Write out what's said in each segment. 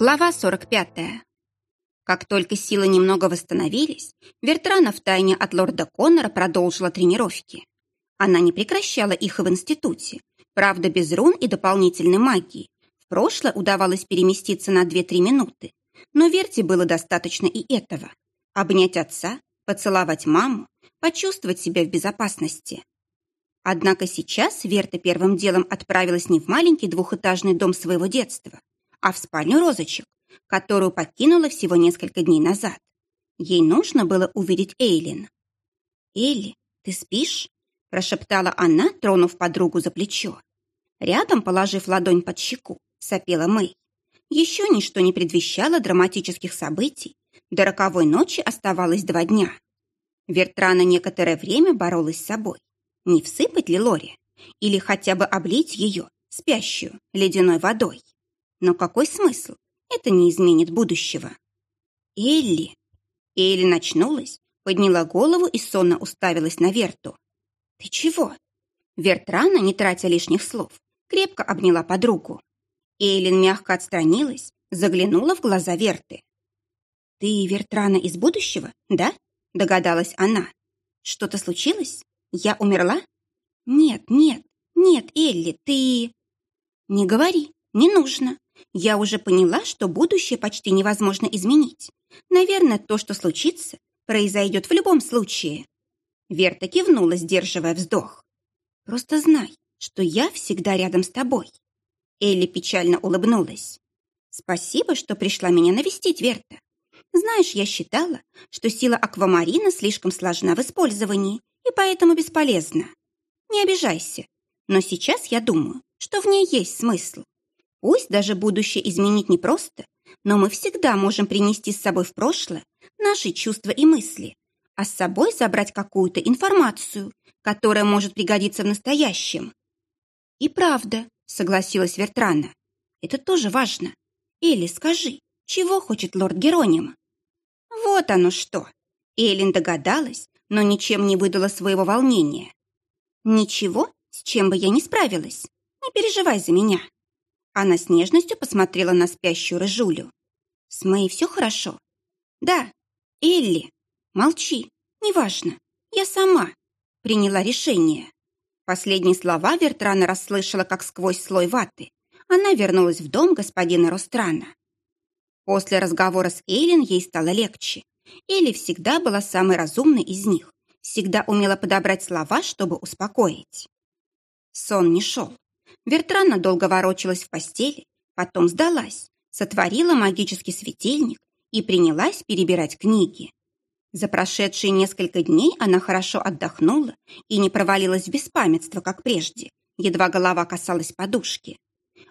Глава 45. Как только силы немного восстановились, Вертрана втайне от лорда Коннора продолжила тренировки. Она не прекращала их и в институте, правда, без рун и дополнительной магии. В прошлое удавалось переместиться на 2-3 минуты, но Верте было достаточно и этого. Обнять отца, поцеловать маму, почувствовать себя в безопасности. Однако сейчас Верта первым делом отправилась не в маленький двухэтажный дом своего детства, а в спальню розочек, которую покинула всего несколько дней назад. Ей нужно было увидеть Эйлин. «Элли, ты спишь?» – прошептала она, тронув подругу за плечо. Рядом, положив ладонь под щеку, сопела Мэй. Еще ничто не предвещало драматических событий. До роковой ночи оставалось два дня. Вертрана некоторое время боролась с собой. Не всыпать ли Лори? Или хотя бы облить ее, спящую, ледяной водой? Но какой смысл? Это не изменит будущего. Элли. Элли начнулась, подняла голову и сонно уставилась на Верту. «Ты чего?» Вертрана, не тратя лишних слов, крепко обняла подругу. Эйлин мягко отстранилась, заглянула в глаза Верты. «Ты Вертрана из будущего, да?» – догадалась она. «Что-то случилось? Я умерла?» «Нет, нет, нет, Элли, ты...» «Не говори, не нужно. Я уже поняла, что будущее почти невозможно изменить. Наверное, то, что случится, произойдет в любом случае. Верта кивнула, сдерживая вздох. Просто знай, что я всегда рядом с тобой. Элли печально улыбнулась. Спасибо, что пришла меня навестить, Верта. Знаешь, я считала, что сила аквамарина слишком сложна в использовании и поэтому бесполезна. Не обижайся, но сейчас я думаю, что в ней есть смысл. Пусть даже будущее изменить непросто, но мы всегда можем принести с собой в прошлое наши чувства и мысли, а с собой забрать какую-то информацию, которая может пригодиться в настоящем. И правда, согласилась Вертрана, это тоже важно. Элли, скажи, чего хочет лорд Героним? Вот оно что. Эллин догадалась, но ничем не выдала своего волнения. Ничего, с чем бы я не справилась. Не переживай за меня. Она с нежностью посмотрела на спящую рыжулю. «С Мэй все хорошо?» «Да. Элли. Молчи. Неважно. Я сама. Приняла решение». Последние слова Вертрана расслышала, как сквозь слой ваты. Она вернулась в дом господина Ространа. После разговора с Эйлин ей стало легче. Элли всегда была самой разумной из них, всегда умела подобрать слова, чтобы успокоить. Сон не шел. Вертрана долго ворочалась в постели, потом сдалась, сотворила магический светильник и принялась перебирать книги. За прошедшие несколько дней она хорошо отдохнула и не провалилась в беспамятство, как прежде, едва голова касалась подушки.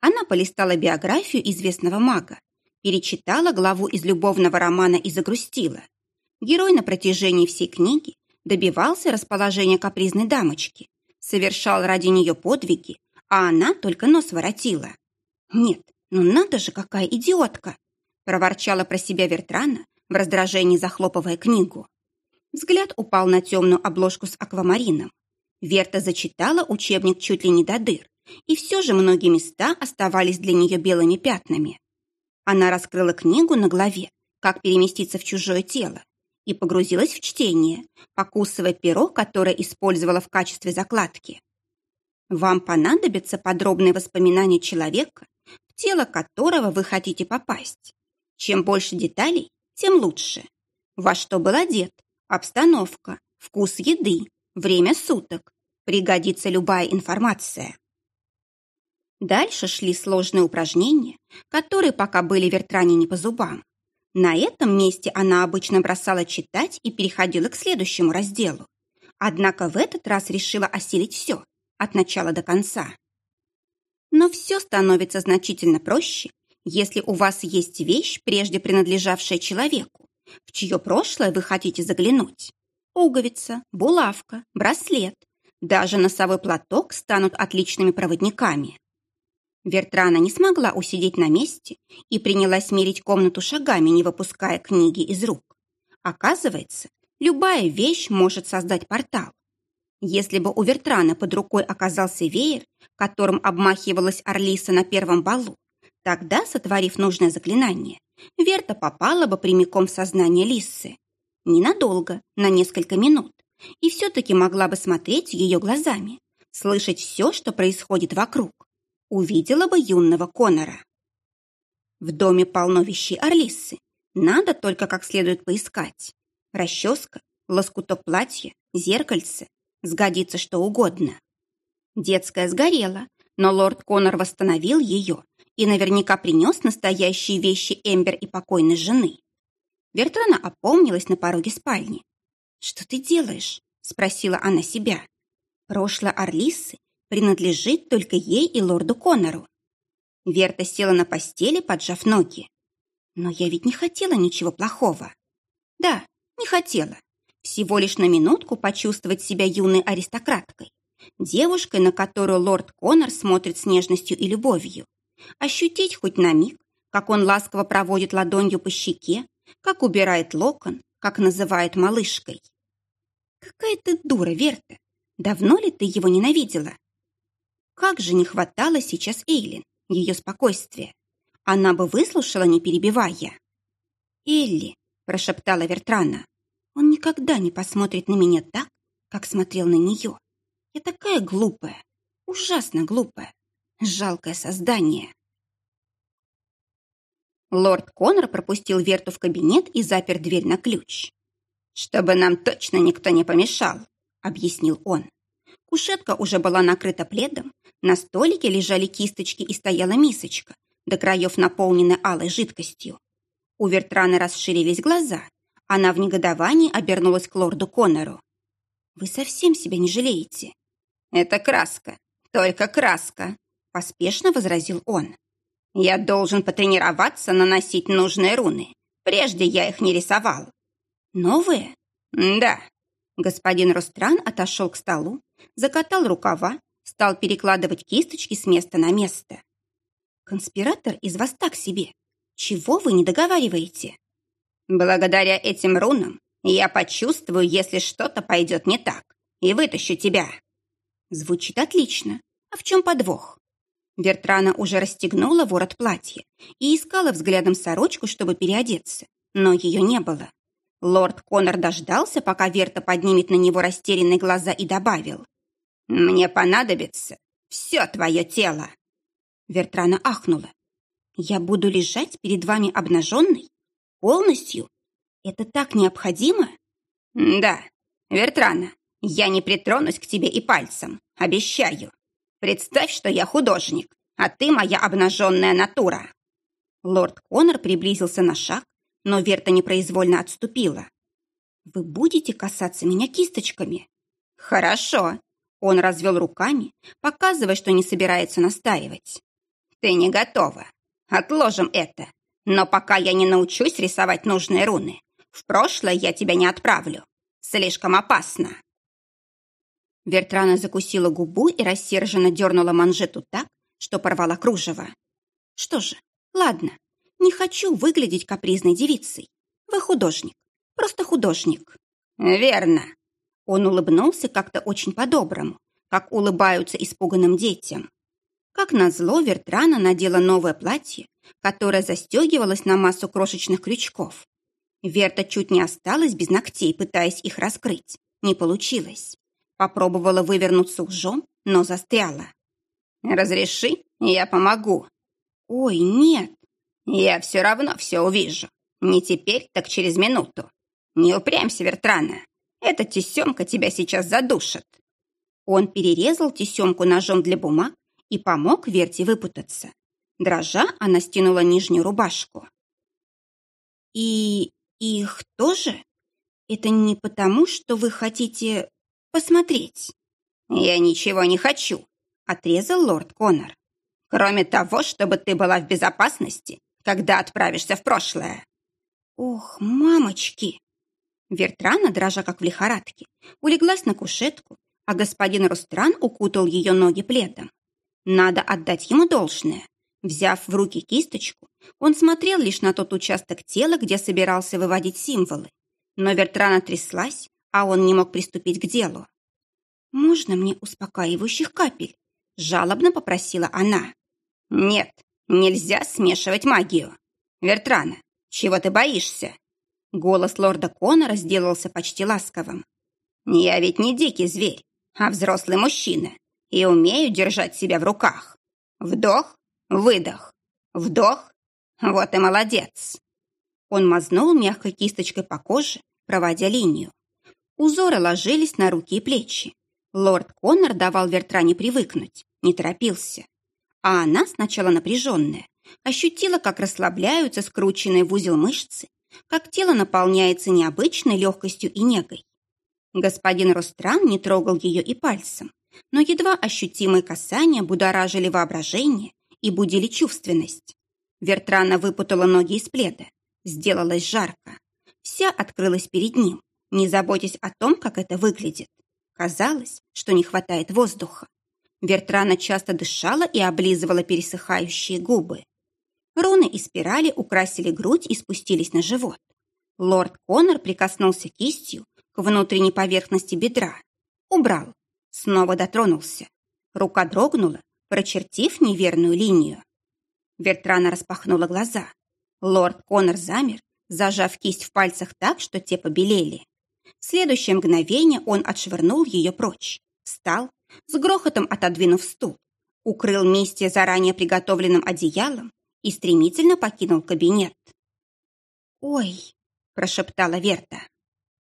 Она полистала биографию известного мага, перечитала главу из любовного романа и загрустила. Герой на протяжении всей книги добивался расположения капризной дамочки, совершал ради нее подвиги, а она только нос воротила. «Нет, ну надо же, какая идиотка!» проворчала про себя Вертрана, в раздражении захлопывая книгу. Взгляд упал на темную обложку с аквамарином. Верта зачитала учебник чуть ли не до дыр, и все же многие места оставались для нее белыми пятнами. Она раскрыла книгу на главе «Как переместиться в чужое тело» и погрузилась в чтение, покусывая перо, которое использовала в качестве закладки. Вам понадобятся подробные воспоминания человека, в тело которого вы хотите попасть. Чем больше деталей, тем лучше. Во что был одет, обстановка, вкус еды, время суток. Пригодится любая информация. Дальше шли сложные упражнения, которые пока были Вертране не по зубам. На этом месте она обычно бросала читать и переходила к следующему разделу. Однако в этот раз решила осилить все от начала до конца. Но все становится значительно проще, если у вас есть вещь, прежде принадлежавшая человеку, в чье прошлое вы хотите заглянуть. Пуговица, булавка, браслет, даже носовой платок станут отличными проводниками. Вертрана не смогла усидеть на месте и принялась мерить комнату шагами, не выпуская книги из рук. Оказывается, любая вещь может создать портал. Если бы у Вертрана под рукой оказался веер, которым обмахивалась Орлиса на первом балу, Тогда, сотворив нужное заклинание, Верта попала бы прямиком в сознание Лиссы. Ненадолго, на несколько минут, и все-таки могла бы смотреть ее глазами, слышать все, что происходит вокруг. Увидела бы юного Конора. В доме полно вещей Орлисы. Надо только как следует поискать. Расческа, лоскуток платья, зеркальце. Сгодится что угодно. Детская сгорела, но лорд Конор восстановил ее и наверняка принес настоящие вещи Эмбер и покойной жены. Вертрана опомнилась на пороге спальни. «Что ты делаешь?» – спросила она себя. «Прошлое Орлисы принадлежит только ей и лорду Конору». Верта села на постели, поджав ноги. «Но я ведь не хотела ничего плохого». «Да, не хотела. Всего лишь на минутку почувствовать себя юной аристократкой, девушкой, на которую лорд Конор смотрит с нежностью и любовью. Ощутить хоть на миг, как он ласково проводит ладонью по щеке, как убирает локон, как называет малышкой. Какая ты дура, Верта! Давно ли ты его ненавидела? Как же не хватало сейчас Эйлин, ее спокойствия. Она бы выслушала, не перебивая. «Элли», — прошептала Вертрана, — «он никогда не посмотрит на меня так, как смотрел на нее. Я такая глупая, ужасно глупая, жалкое создание». Лорд Коннор пропустил Верту в кабинет и запер дверь на ключ. «Чтобы нам точно никто не помешал», — объяснил он. Кушетка уже была накрыта пледом, на столике лежали кисточки и стояла мисочка, до краев наполненная алой жидкостью. У Вертраны расширились глаза. Она в негодовании обернулась к лорду Коннору. «Вы совсем себя не жалеете?» «Это краска, только краска», — поспешно возразил он. «Я должен потренироваться наносить нужные руны. Прежде я их не рисовал». «Новые?» «Да». Господин Ростран отошел к столу, закатал рукава, стал перекладывать кисточки с места на место. «Конспиратор из вас так себе. Чего вы не договариваете?» «Благодаря этим рунам я почувствую, если что-то пойдет не так, и вытащу тебя». Звучит отлично. А в чем подвох? Вертрана уже расстегнула ворот платья и искала взглядом сорочку, чтобы переодеться, но ее не было. Лорд Конор дождался, пока Верта поднимет на него растерянные глаза и добавил. «Мне понадобится все твое тело». Вертрана ахнула. «Я буду лежать перед вами обнаженной? Полностью? Это так необходимо?» «Да, Вертрана, я не притронусь к тебе и пальцем, обещаю. Представь, что я художник, а ты моя обнаженная натура». Лорд Конор приблизился на шаг, но Верта непроизвольно отступила. «Вы будете касаться меня кисточками?» «Хорошо», — он развел руками, показывая, что не собирается настаивать. «Ты не готова. Отложим это. Но пока я не научусь рисовать нужные руны, в прошлое я тебя не отправлю. Слишком опасно». Вертрана закусила губу и рассерженно дернула манжету так, что порвала кружево. «Что же, ладно, не хочу выглядеть капризной девицей. Вы художник, просто художник». «Верно». Он улыбнулся как-то очень по-доброму, как улыбаются испуганным детям. Как назло, Вертрана надела новое платье, которое застегивалось на массу крошечных крючков. Верта чуть не осталась без ногтей, пытаясь их раскрыть. Не получилось. Попробовала вывернуться ужом, но застряла. «Разреши, я помогу». «Ой, нет, я все равно все увижу. Не теперь, так через минуту. Не упрямься, Вертрана. Эта тесемка тебя сейчас задушит. Он перерезал тесемку ножом для бумаг и помог Верте выпутаться. Дрожа, она стянула нижнюю рубашку. «И их тоже? Это не потому, что вы хотите посмотреть?» «Я ничего не хочу», — отрезал лорд Коннор. «Кроме того, чтобы ты была в безопасности когда отправишься в прошлое». «Ох, мамочки!» Вертрана, дрожа как в лихорадке, улеглась на кушетку, а господин Рустран укутал ее ноги пледом. Надо отдать ему должное. Взяв в руки кисточку, он смотрел лишь на тот участок тела, где собирался выводить символы. Но Вертрана тряслась, а он не мог приступить к делу. «Можно мне успокаивающих капель?» – жалобно попросила она. «Нет, Нельзя смешивать магию. Вертрана, чего ты боишься?» Голос лорда Коннора сделался почти ласковым. «Я ведь не дикий зверь, а взрослый мужчина, и умею держать себя в руках. Вдох, выдох, вдох. Вот и молодец!» Он мазнул мягкой кисточкой по коже, проводя линию. Узоры ложились на руки и плечи. Лорд Коннор давал Вертране привыкнуть, не торопился. А она, сначала напряженная, ощутила, как расслабляются скрученные в узел мышцы, как тело наполняется необычной легкостью и негой. Господин Ростран не трогал ее и пальцем, но едва ощутимые касания будоражили воображение и будили чувственность. Вертрана выпутала ноги из пледа. Сделалось жарко. Вся открылась перед ним, не заботясь о том, как это выглядит. Казалось, что не хватает воздуха. Вертрана часто дышала и облизывала пересыхающие губы. Руны и спирали украсили грудь и спустились на живот. Лорд Коннор прикоснулся кистью к внутренней поверхности бедра. Убрал. Снова дотронулся. Рука дрогнула, прочертив неверную линию. Вертрана распахнула глаза. Лорд Коннор замер, зажав кисть в пальцах так, что те побелели. В следующее мгновение он отшвырнул ее прочь, встал, с грохотом отодвинув стул, укрыл Мистия заранее приготовленным одеялом и стремительно покинул кабинет. «Ой!» – прошептала Верта.